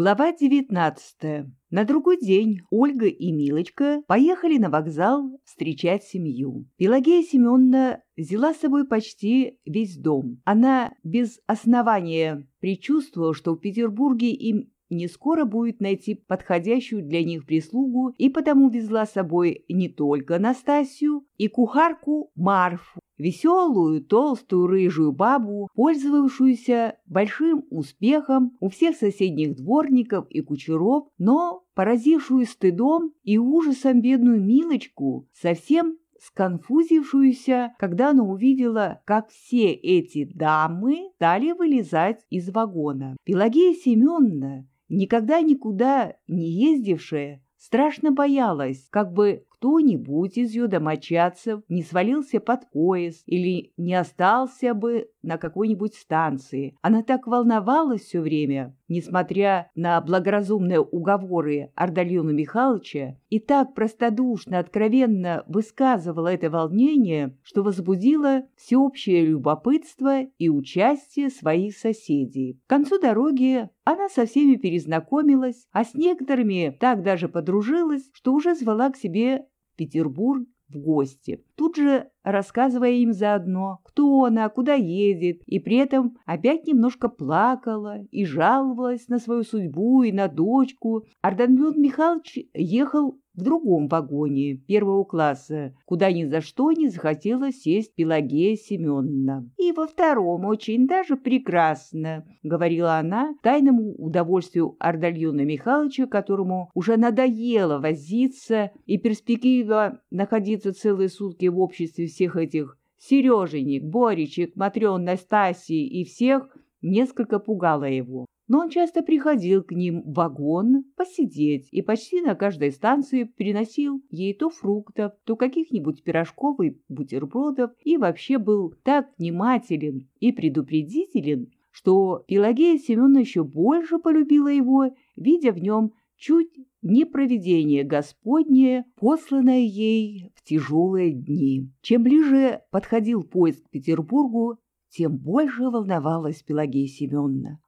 Глава 19. На другой день Ольга и Милочка поехали на вокзал встречать семью. Пелагея Семеновна взяла с собой почти весь дом. Она без основания предчувствовала, что в Петербурге им не скоро будет найти подходящую для них прислугу, и потому везла с собой не только Настасью и кухарку Марфу, веселую, толстую, рыжую бабу, пользовавшуюся большим успехом у всех соседних дворников и кучеров, но поразившую стыдом и ужасом бедную Милочку, совсем сконфузившуюся, когда она увидела, как все эти дамы стали вылезать из вагона. Пелагея Семеновна, никогда никуда не ездившая, страшно боялась, как бы кто-нибудь из ее домочадцев не свалился под поезд или не остался бы на какой-нибудь станции. Она так волновалась все время, несмотря на благоразумные уговоры Ардальона Михайловича, и так простодушно, откровенно высказывала это волнение, что возбудило всеобщее любопытство и участие своих соседей. К концу дороги она со всеми перезнакомилась, а с некоторыми так даже подружилась, что уже звала к себе Петербург в гости, тут же рассказывая им заодно, кто она, куда едет, и при этом опять немножко плакала и жаловалась на свою судьбу и на дочку. Арданбюн Михайлович ехал в другом вагоне первого класса, куда ни за что не захотела сесть Пелагея Семеновна. «И во втором очень даже прекрасно», — говорила она тайному удовольствию Ардальона Михайловича, которому уже надоело возиться, и перспектива находиться целые сутки в обществе всех этих Сереженек, Боричек, Матрен, Настасии и всех несколько пугала его но он часто приходил к ним в вагон посидеть и почти на каждой станции приносил ей то фруктов, то каких-нибудь пирожков и бутербродов и вообще был так внимателен и предупредителен, что Пелагея Семеновна еще больше полюбила его, видя в нем чуть не провидение Господнее, посланное ей в тяжелые дни. Чем ближе подходил поезд к Петербургу, тем больше волновалась Пелагея Семеновна.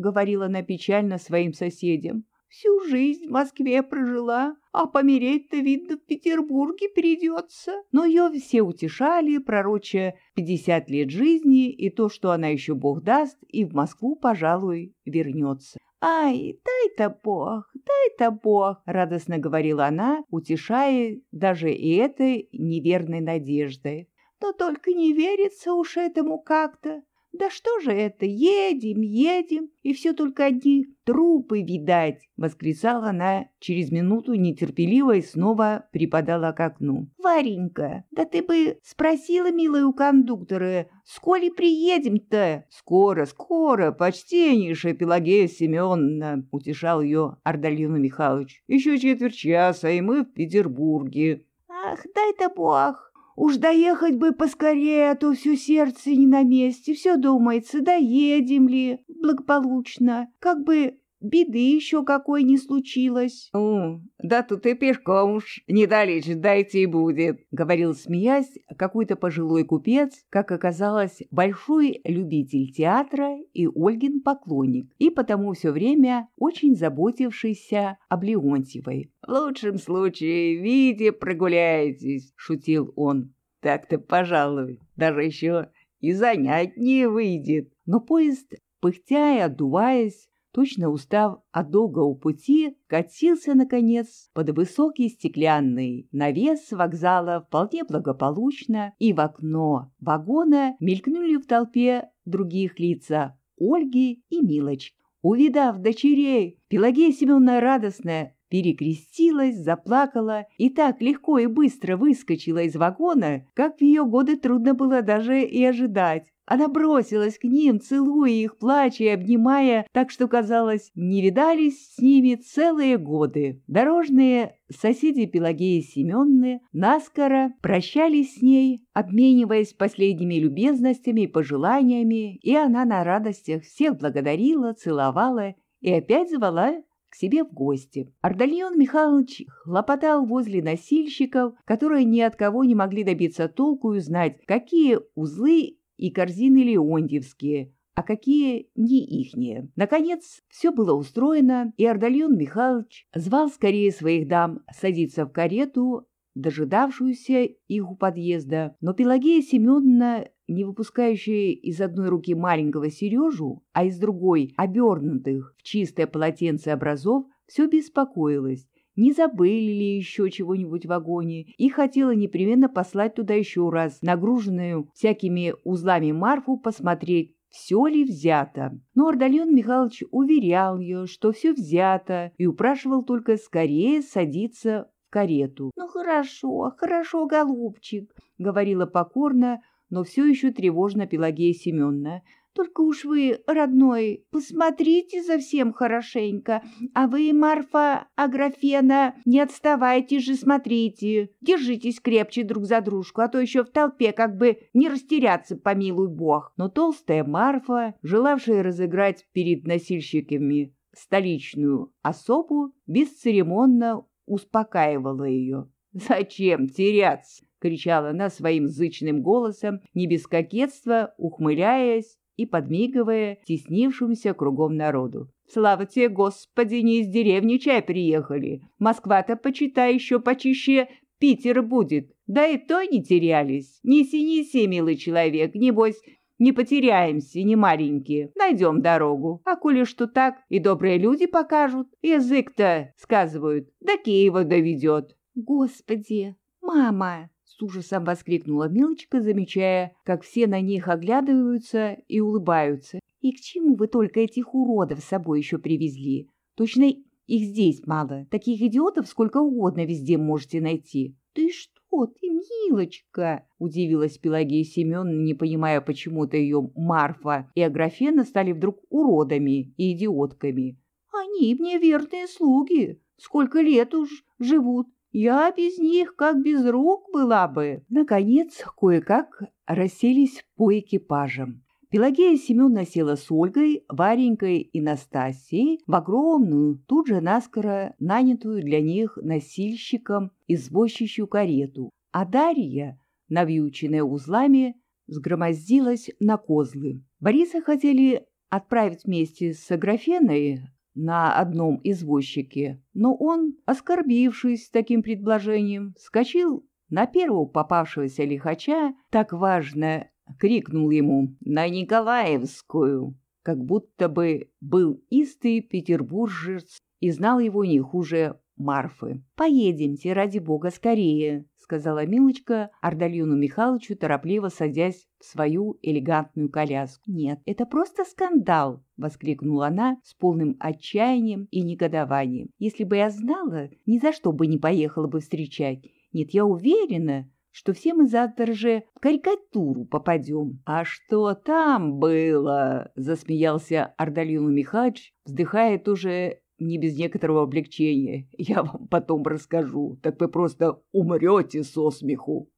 Говорила она печально своим соседям, — «всю жизнь в Москве прожила, а помереть-то, видно, в Петербурге придется». Но ее все утешали, пророча пятьдесят лет жизни и то, что она еще Бог даст, и в Москву, пожалуй, вернется. «Ай, дай-то Бог, дай-то Бог!» — радостно говорила она, утешая даже и этой неверной надеждой. «Но только не верится уж этому как-то. «Да что же это? Едем, едем, и все только одни трупы видать!» — восклицала она через минуту нетерпеливо и снова припадала к окну. «Варенька, да ты бы спросила, милая, у кондуктора, сколи приедем-то?» «Скоро, скоро, почтеннейшая Пелагея Семеновна!» — утешал ее Ардальон Михайлович. «Еще четверть часа, и мы в Петербурге». «Ах, дай-то бог!» Уж доехать бы поскорее, а то все сердце не на месте, все думается, доедем ли благополучно, как бы беды еще какой не случилось. — О, да тут и пешком уж недалече дайте и будет, — говорил, смеясь, какой-то пожилой купец, как оказалось, большой любитель театра и Ольгин поклонник, и потому все время очень заботившийся об Леонтьевой. — В лучшем случае, виде прогуляетесь, — шутил он. — Так-то, пожалуй, даже еще и занятнее выйдет. Но поезд, пыхтя и отдуваясь, точно устав от долгого пути, катился, наконец, под высокий стеклянный навес вокзала вполне благополучно, и в окно вагона мелькнули в толпе других лица Ольги и Милочки. Увидав дочерей, Пелагея Семеновна радостная перекрестилась, заплакала и так легко и быстро выскочила из вагона, как в ее годы трудно было даже и ожидать. Она бросилась к ним, целуя их, плача и обнимая, так что, казалось, не видались с ними целые годы. Дорожные соседи Пелагеи Семенны наскоро прощались с ней, обмениваясь последними любезностями и пожеланиями, и она на радостях всех благодарила, целовала и опять звала к себе в гости. Ардальон Михайлович хлопотал возле носильщиков, которые ни от кого не могли добиться толку и узнать, какие узлы и корзины леонтьевские, а какие не ихние. Наконец, все было устроено, и Ардальон Михайлович звал скорее своих дам садиться в карету, дожидавшуюся их у подъезда, но Пелагея Семеновна, не выпускающая из одной руки маленького Сережу, а из другой обернутых в чистое полотенце образов, все беспокоилась, не забыли ли еще чего-нибудь в вагоне, и хотела непременно послать туда еще раз, нагруженную всякими узлами Марфу, посмотреть, все ли взято. Но Ардальон Михайлович уверял ее, что все взято, и упрашивал только скорее садиться карету. «Ну хорошо, хорошо, голубчик», — говорила покорно, но все еще тревожно Пелагея Семеновна. Только уж вы, родной, посмотрите за всем хорошенько. А вы, Марфа Аграфена, не отставайте же, смотрите. Держитесь крепче друг за дружку, а то еще в толпе как бы не растеряться, помилуй бог. Но толстая Марфа, желавшая разыграть перед носильщиками столичную особу, бесцеремонно успокаивала ее. «Зачем теряться?» — кричала она своим зычным голосом, не без кокетства, ухмыляясь и подмигивая теснившемуся кругом народу. «Слава тебе, Господи, не из деревни чай приехали. Москва-то, почитай, еще почище Питер будет. Да и то не терялись. Неси-неси, милый человек, небось, не потеряемся, не маленькие. Найдем дорогу. А коли что так, и добрые люди покажут. Язык-то, сказывают, до Киева доведет. Господи, мама, с ужасом воскликнула Милочка, замечая, как все на них оглядываются и улыбаются. «И к чему вы только этих уродов с собой еще привезли? Точно их здесь мало. Таких идиотов сколько угодно везде можете найти». «Ты что ты, Милочка?» — удивилась Пелагея Семеновна, не понимая, почему-то ее Марфа и Аграфена стали вдруг уродами и идиотками. «Они мне верные слуги. Сколько лет уж живут. Я без них как без рук была бы. Наконец, кое-как расселись по экипажам. Пелагея Семеновна села с Ольгой, Варенькой и Настасией в огромную, тут же наскоро нанятую для них носильщиком извозчищу карету, а Дарья, навьюченная узлами, сгромоздилась на козлы. Бориса хотели отправить вместе с Аграфеной на одном извозчике, но он, оскорбившись таким предложением, скочил на первого попавшегося лихача, так важно крикнул ему «На Николаевскую!», как будто бы был истый петербуржец и знал его не хуже Марфы. «Поедемте, ради бога, скорее», — сказала Милочка Ардальону Михайловичу, торопливо садясь в свою элегантную коляску. «Нет, это просто скандал», — воскликнула она с полным отчаянием и негодованием. «Если бы я знала, ни за что бы не поехала бы встречать. Нет, я уверена, что все мы завтра же в карикатуру попадем. — А что там было? — засмеялся Ардальон Михайлович, вздыхая тоже не без некоторого облегчения. Я вам потом расскажу, так вы просто умрете со смеху.